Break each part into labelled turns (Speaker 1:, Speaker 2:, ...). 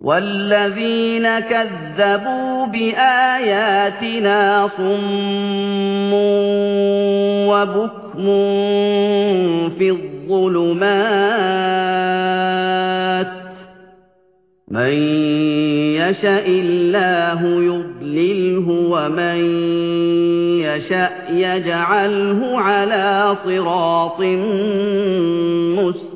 Speaker 1: وَالَّذِينَ كَذَّبُوا بِآيَاتِنَا صُمٌّ وَبُكْمٌ فِي الظُّلُمَاتِ مَن يَشَإِ اللَّهُ يُضْلِلْهُ وَمَن يَشَأْ يَجْعَلْهُ عَلَى صِرَاطٍ مُّسْتَقِيمٍ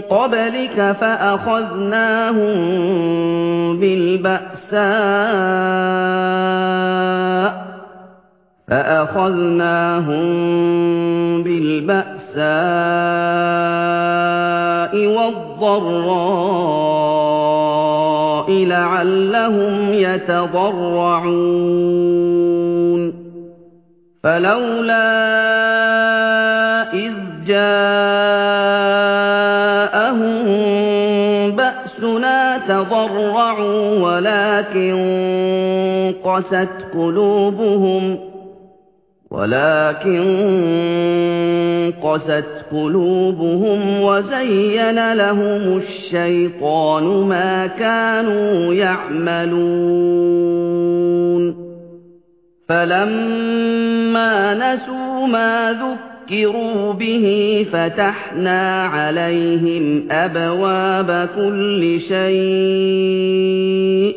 Speaker 1: قَبْلِكَ فَأَخَذْنَاهُم بِالْبَأْسَاءِ فأخذناهم بالبأساء والضراء لعلهم يتضرعون فلولا إذ جاءوا بأسنا تضرعوا ولكن قست قلوبهم ولكن قست قلوبهم وزين لهم الشيطان ما كانوا يعملون فَلَمَّا نَسُوا مَا ذُكِّرُوا بِهِ فَتَحْنَا عَلَيْهِمْ أَبْوَابَ كُلِّ شَيْءٍ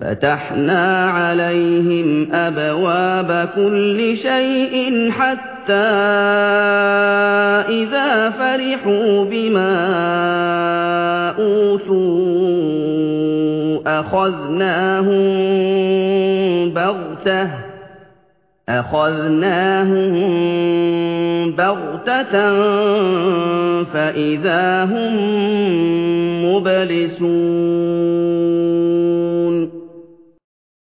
Speaker 1: فَتَحْنَا عَلَيْهِمْ أَبْوَابَ كُلِّ شَيْءٍ حَتَّى إِذَا فَرِحُوا بِمَا أُوتُوا أخذناهم بغتة أخذناهم بغتة فإذا هم مبلسون